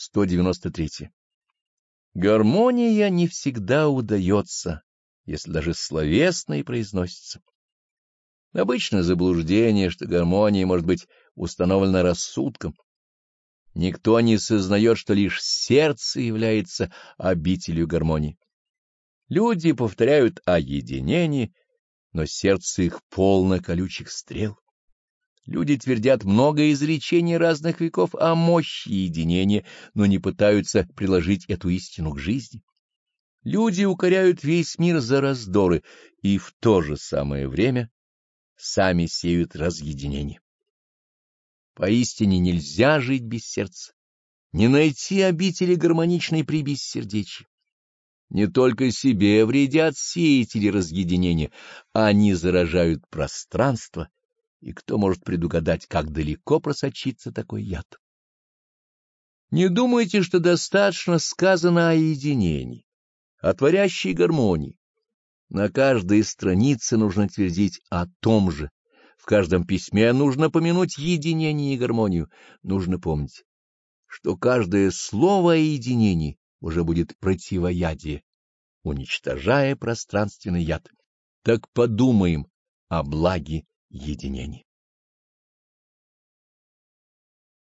193. Гармония не всегда удается, если даже словесно и произносится. Обычно заблуждение, что гармония может быть установлена рассудком. Никто не сознает, что лишь сердце является обителью гармонии. Люди повторяют о единении, но сердце их полно колючих стрел. Люди твердят много изречений разных веков о мощи единения, но не пытаются приложить эту истину к жизни. Люди укоряют весь мир за раздоры и в то же самое время сами сеют разъединение. Поистине нельзя жить без сердца, не найти обители гармоничной при бессердечии. Не только себе вредят сеятели разъединения, они заражают пространство, и кто может предугадать, как далеко просочится такой яд? Не думайте, что достаточно сказано о единении, о творящей гармонии. На каждой странице нужно твердить о том же. В каждом письме нужно помянуть единение и гармонию. Нужно помнить, что каждое слово о единении уже будет противоядие, уничтожая пространственный яд. Так подумаем о благе единения.